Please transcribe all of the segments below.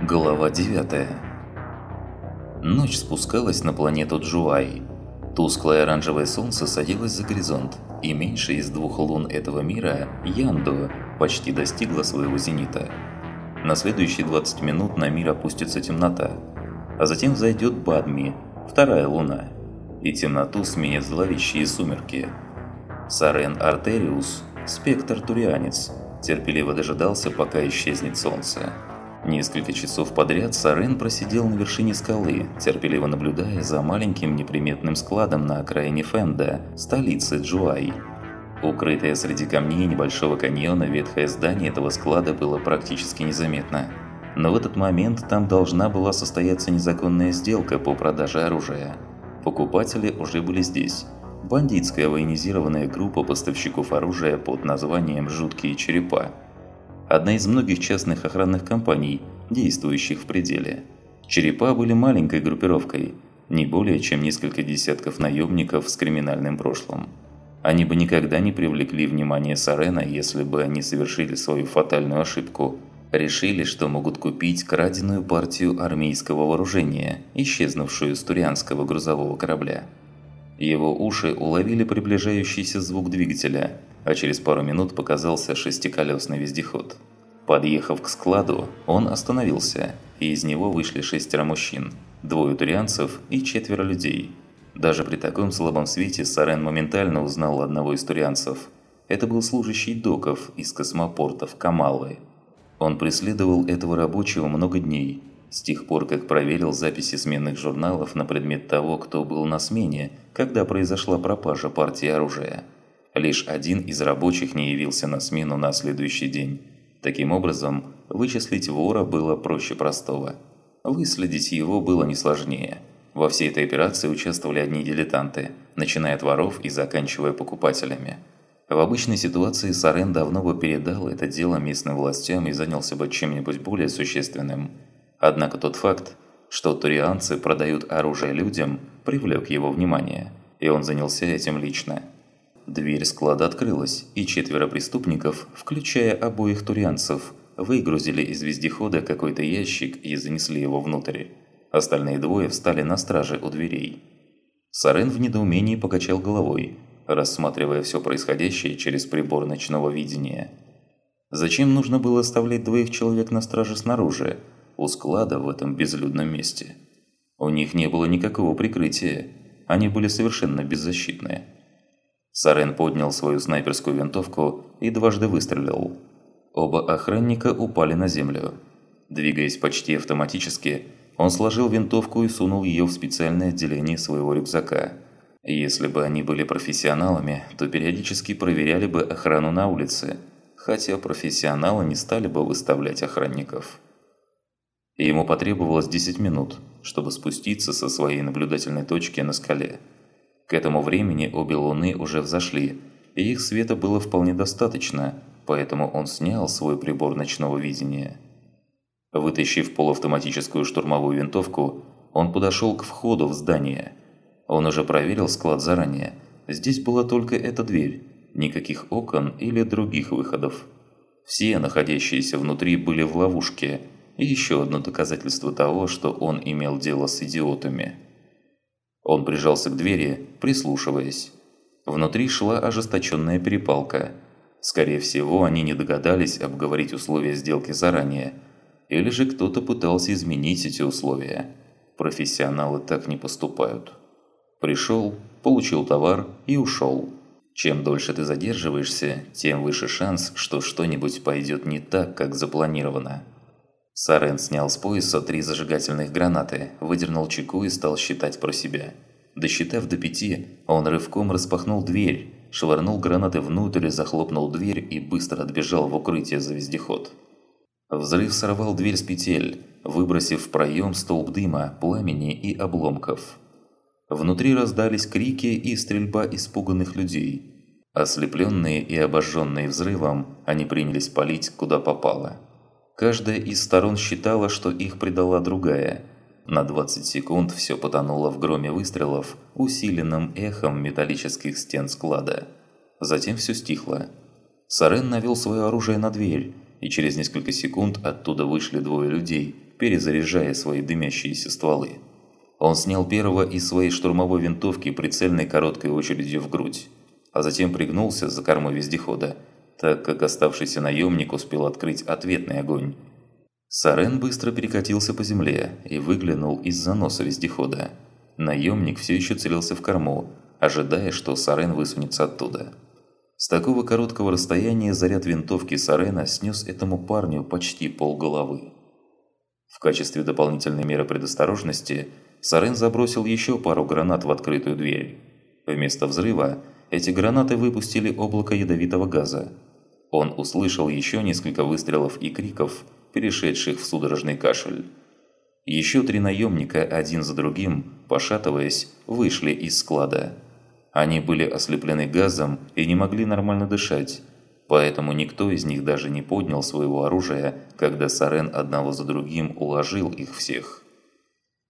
Глава 9 Ночь спускалась на планету Джуай. Тусклое оранжевое солнце садилось за горизонт, и меньше из двух лун этого мира, Янду, почти достигла своего зенита. На следующие 20 минут на мир опустится темнота, а затем взойдет Бадми, вторая луна, и темноту сменят зловещие сумерки. Сарен Артериус, спектр-турианец, терпеливо дожидался, пока исчезнет солнце. Несколько часов подряд Сарен просидел на вершине скалы, терпеливо наблюдая за маленьким неприметным складом на окраине Фенда, столицы Джуай. Укрытое среди камней небольшого каньона ветхое здание этого склада было практически незаметно. Но в этот момент там должна была состояться незаконная сделка по продаже оружия. Покупатели уже были здесь. Бандитская военизированная группа поставщиков оружия под названием «Жуткие черепа», одна из многих частных охранных компаний, действующих в пределе. Черепа были маленькой группировкой, не более чем несколько десятков наемников с криминальным прошлым. Они бы никогда не привлекли внимание Сарена, если бы они совершили свою фатальную ошибку. Решили, что могут купить краденую партию армейского вооружения, исчезнувшую с турианского грузового корабля. Его уши уловили приближающийся звук двигателя, а через пару минут показался шестиколесный вездеход. Подъехав к складу, он остановился, и из него вышли шестеро мужчин, двое турианцев и четверо людей. Даже при таком слабом свете Сарен моментально узнал одного из турианцев. Это был служащий доков из космопортов Камалы. Он преследовал этого рабочего много дней, с тех пор, как проверил записи сменных журналов на предмет того, кто был на смене, когда произошла пропажа партии оружия. Лишь один из рабочих не явился на смену на следующий день. Таким образом, вычислить вора было проще простого. Выследить его было не сложнее. Во всей этой операции участвовали одни дилетанты, начиная от воров и заканчивая покупателями. В обычной ситуации Сарен давно бы передал это дело местным властям и занялся бы чем-нибудь более существенным – Однако тот факт, что турианцы продают оружие людям, привлек его внимание, и он занялся этим лично. Дверь склада открылась, и четверо преступников, включая обоих турианцев, выгрузили из вездехода какой-то ящик и занесли его внутрь. Остальные двое встали на страже у дверей. Сарен в недоумении покачал головой, рассматривая все происходящее через прибор ночного видения. Зачем нужно было оставлять двоих человек на страже снаружи, у склада в этом безлюдном месте. У них не было никакого прикрытия, они были совершенно беззащитны. Сарен поднял свою снайперскую винтовку и дважды выстрелил. Оба охранника упали на землю. Двигаясь почти автоматически, он сложил винтовку и сунул ее в специальное отделение своего рюкзака. Если бы они были профессионалами, то периодически проверяли бы охрану на улице, хотя профессионалы не стали бы выставлять охранников и ему потребовалось 10 минут, чтобы спуститься со своей наблюдательной точки на скале. К этому времени обе луны уже взошли, и их света было вполне достаточно, поэтому он снял свой прибор ночного видения. Вытащив полуавтоматическую штурмовую винтовку, он подошел к входу в здание. Он уже проверил склад заранее. Здесь была только эта дверь, никаких окон или других выходов. Все находящиеся внутри были в ловушке – и еще одно доказательство того, что он имел дело с идиотами. Он прижался к двери, прислушиваясь. Внутри шла ожесточенная перепалка. Скорее всего, они не догадались обговорить условия сделки заранее. Или же кто-то пытался изменить эти условия. Профессионалы так не поступают. Пришел, получил товар и ушел. Чем дольше ты задерживаешься, тем выше шанс, что что-нибудь пойдет не так, как запланировано. Сарен снял с пояса три зажигательных гранаты, выдернул чеку и стал считать про себя. Досчитав до пяти, он рывком распахнул дверь, швырнул гранаты внутрь, захлопнул дверь и быстро отбежал в укрытие за вездеход. Взрыв сорвал дверь с петель, выбросив в проем столб дыма, пламени и обломков. Внутри раздались крики и стрельба испуганных людей. Ослепленные и обожженные взрывом, они принялись палить куда попало. Каждая из сторон считала, что их предала другая. На 20 секунд все потонуло в громе выстрелов, усиленном эхом металлических стен склада. Затем все стихло. Сарен навел свое оружие на дверь, и через несколько секунд оттуда вышли двое людей, перезаряжая свои дымящиеся стволы. Он снял первого из своей штурмовой винтовки прицельной короткой очередью в грудь, а затем пригнулся за кормой вездехода, так как оставшийся наемник успел открыть ответный огонь. Сарен быстро перекатился по земле и выглянул из заноса вездехода. Наемник все еще целился в корму, ожидая, что Сарен высунется оттуда. С такого короткого расстояния заряд винтовки Сарена снес этому парню почти полголовы. В качестве дополнительной меры предосторожности Сарен забросил еще пару гранат в открытую дверь. Вместо взрыва эти гранаты выпустили облако ядовитого газа. Он услышал еще несколько выстрелов и криков, перешедших в судорожный кашель. Еще три наемника один за другим, пошатываясь, вышли из склада. Они были ослеплены газом и не могли нормально дышать, поэтому никто из них даже не поднял своего оружия, когда Сарен одного за другим уложил их всех.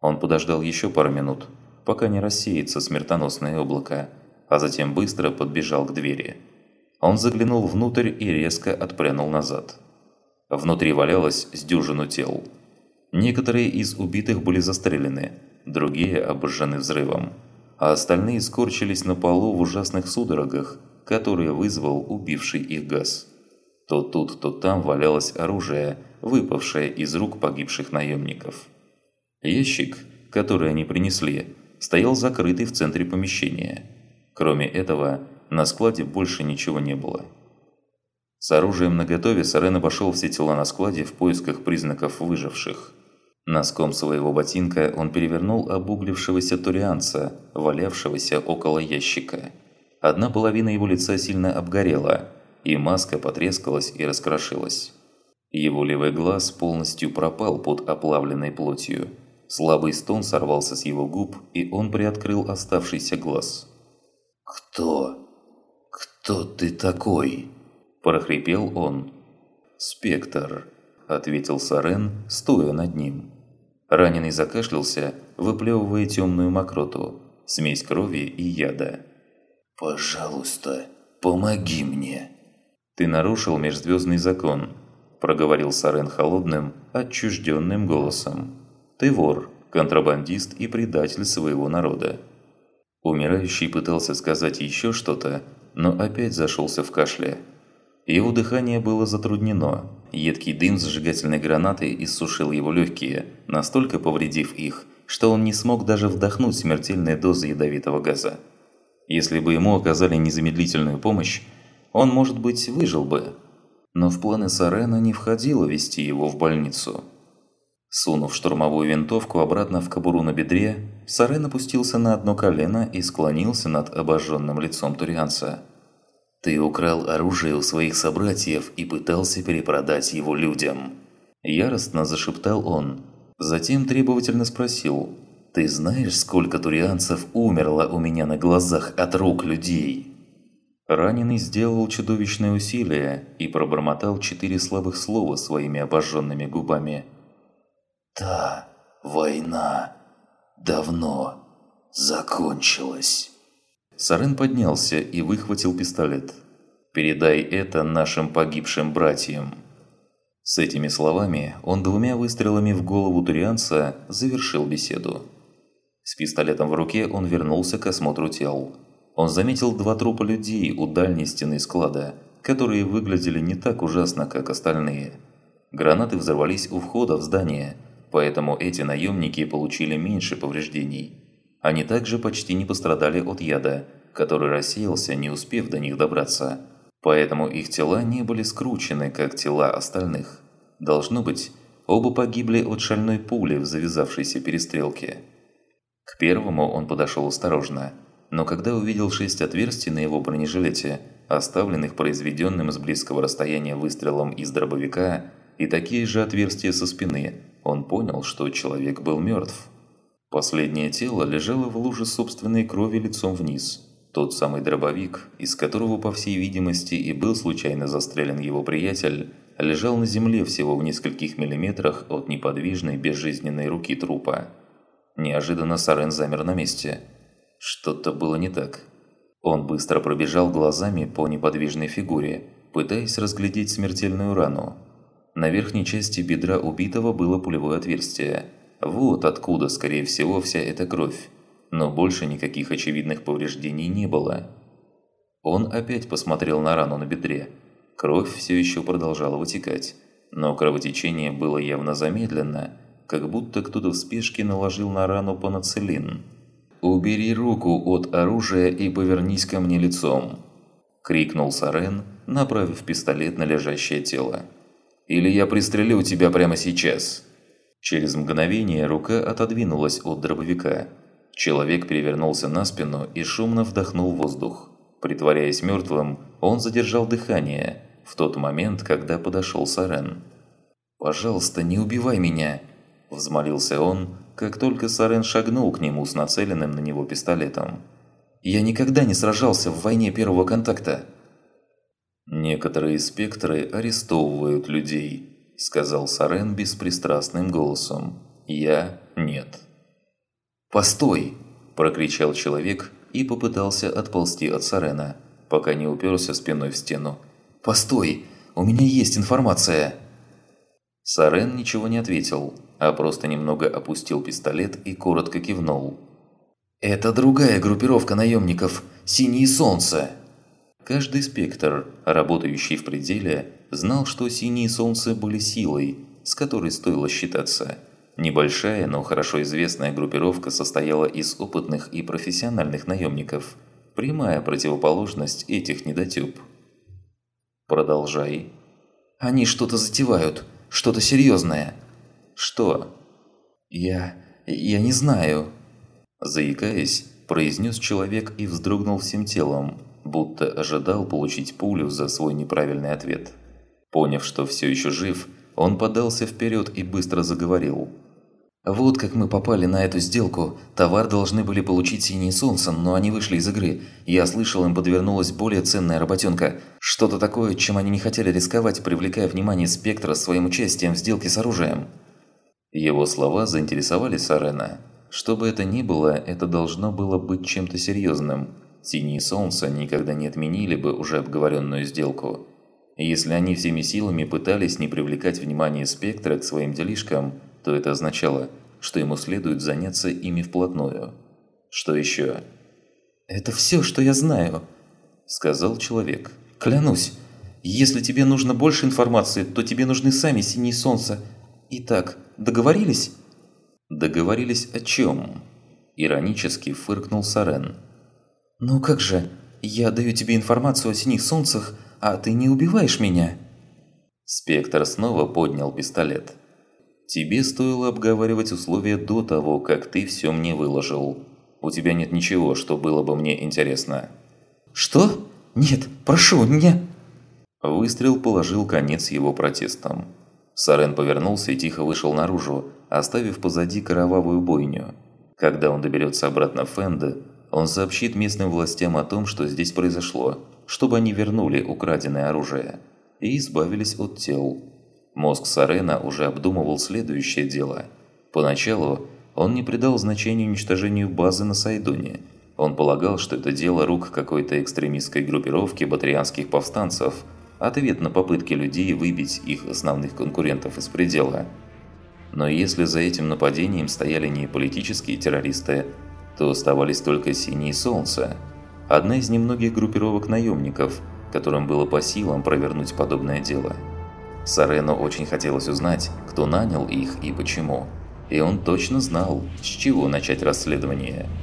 Он подождал еще пару минут, пока не рассеется смертоносное облако, а затем быстро подбежал к двери. Он заглянул внутрь и резко отпрянул назад. Внутри валялось с дюжину тел. Некоторые из убитых были застрелены, другие обожжены взрывом, а остальные скорчились на полу в ужасных судорогах, которые вызвал убивший их газ. То тут, то там валялось оружие, выпавшее из рук погибших наемников. Ящик, который они принесли, стоял закрытый в центре помещения. Кроме этого, на складе больше ничего не было. С оружием наготове Сарен обошел все тела на складе в поисках признаков выживших. Носком своего ботинка он перевернул обуглившегося турианца, валявшегося около ящика. Одна половина его лица сильно обгорела, и маска потрескалась и раскрошилась. Его левый глаз полностью пропал под оплавленной плотью. Слабый стон сорвался с его губ, и он приоткрыл оставшийся глаз. «Кто? Кто ты такой?» – прохрипел он. «Спектр», – ответил Сарен, стоя над ним. Раненый закашлялся, выплевывая темную мокроту, смесь крови и яда. «Пожалуйста, помоги мне!» «Ты нарушил межзвездный закон», – проговорил Сарен холодным, отчужденным голосом. Ты вор, контрабандист и предатель своего народа». Умирающий пытался сказать еще что-то, но опять зашелся в кашле. Его дыхание было затруднено. Едкий дым зажигательной гранаты иссушил его легкие, настолько повредив их, что он не смог даже вдохнуть смертельные дозы ядовитого газа. Если бы ему оказали незамедлительную помощь, он, может быть, выжил бы. Но в планы Сарена не входило вести его в больницу. Сунув штурмовую винтовку обратно в кобуру на бедре, Сарен опустился на одно колено и склонился над обожженным лицом турианца. «Ты украл оружие у своих собратьев и пытался перепродать его людям!» Яростно зашептал он. Затем требовательно спросил. «Ты знаешь, сколько турианцев умерло у меня на глазах от рук людей?» Раненый сделал чудовищное усилие и пробормотал четыре слабых слова своими обожженными губами – Та война давно закончилась. Сарен поднялся и выхватил пистолет. «Передай это нашим погибшим братьям». С этими словами он двумя выстрелами в голову турианца завершил беседу. С пистолетом в руке он вернулся к осмотру тел. Он заметил два трупа людей у дальней стены склада, которые выглядели не так ужасно, как остальные. Гранаты взорвались у входа в здание – поэтому эти наемники получили меньше повреждений. Они также почти не пострадали от яда, который рассеялся, не успев до них добраться. Поэтому их тела не были скручены, как тела остальных. Должно быть, оба погибли от шальной пули в завязавшейся перестрелке. К первому он подошел осторожно, но когда увидел шесть отверстий на его бронежилете, оставленных произведенным с близкого расстояния выстрелом из дробовика, и такие же отверстия со спины, он понял, что человек был мертв. Последнее тело лежало в луже собственной крови лицом вниз. Тот самый дробовик, из которого, по всей видимости, и был случайно застрелен его приятель, лежал на земле всего в нескольких миллиметрах от неподвижной безжизненной руки трупа. Неожиданно Сарен замер на месте. Что-то было не так. Он быстро пробежал глазами по неподвижной фигуре, пытаясь разглядеть смертельную рану. На верхней части бедра убитого было пулевое отверстие. Вот откуда, скорее всего, вся эта кровь. Но больше никаких очевидных повреждений не было. Он опять посмотрел на рану на бедре. Кровь все еще продолжала вытекать, но кровотечение было явно замедленно, как будто кто-то в спешке наложил на рану панацелин. «Убери руку от оружия и повернись ко мне лицом!» – крикнул Сарен, направив пистолет на лежащее тело. «Или я пристрелю тебя прямо сейчас!» Через мгновение рука отодвинулась от дробовика. Человек перевернулся на спину и шумно вдохнул воздух. Притворяясь мертвым, он задержал дыхание в тот момент, когда подошел Сарен. «Пожалуйста, не убивай меня!» – взмолился он, как только Сарен шагнул к нему с нацеленным на него пистолетом. «Я никогда не сражался в войне первого контакта!» «Некоторые спектры арестовывают людей», – сказал Сарен беспристрастным голосом. «Я – нет». «Постой!» – прокричал человек и попытался отползти от Сарена, пока не уперся спиной в стену. «Постой! У меня есть информация!» Сарен ничего не ответил, а просто немного опустил пистолет и коротко кивнул. «Это другая группировка наемников «Синее солнце». Каждый спектр, работающий в пределе, знал, что «Синие солнце» были силой, с которой стоило считаться – Небольшая, но хорошо известная группировка состояла из опытных и профессиональных наемников. Прямая противоположность этих недотёп. Продолжай. Они что-то затевают, что-то серьезное. Что? Я... я не знаю. Заикаясь, произнес человек и вздрогнул всем телом, будто ожидал получить пулю за свой неправильный ответ. Поняв, что все еще жив, он подался вперед и быстро заговорил. Вот как мы попали на эту сделку. Товар должны были получить Синие Солнце, но они вышли из игры. Я слышал, им подвернулась более ценная работенка. Что-то такое, чем они не хотели рисковать, привлекая внимание Спектра своим участием в сделке с оружием. Его слова заинтересовали Сарена. Что бы это ни было, это должно было быть чем-то серьезным. Синие Солнца никогда не отменили бы уже обговоренную сделку. Если они всеми силами пытались не привлекать внимание Спектра к своим делишкам – то это означало, что ему следует заняться ими вплотную. Что еще? «Это все, что я знаю», – сказал человек. «Клянусь, если тебе нужно больше информации, то тебе нужны сами синие солнца. Итак, договорились?» «Договорились о чем?» – иронически фыркнул Сарен. «Ну как же, я даю тебе информацию о синих солнцах, а ты не убиваешь меня?» Спектр снова поднял пистолет. Тебе стоило обговаривать условия до того, как ты все мне выложил. У тебя нет ничего, что было бы мне интересно». «Что? Нет, прошу, не...» Выстрел положил конец его протестам. Сарен повернулся и тихо вышел наружу, оставив позади кровавую бойню. Когда он доберется обратно в Фэнде, он сообщит местным властям о том, что здесь произошло, чтобы они вернули украденное оружие и избавились от тел. Мозг Сарена уже обдумывал следующее дело. Поначалу он не придал значения уничтожению базы на Сайдоне. Он полагал, что это дело рук какой-то экстремистской группировки батарианских повстанцев, ответ на попытки людей выбить их основных конкурентов из предела. Но если за этим нападением стояли не политические террористы, то оставались только Синие Солнца, одна из немногих группировок наемников, которым было по силам провернуть подобное дело. Сарену очень хотелось узнать, кто нанял их и почему. И он точно знал, с чего начать расследование –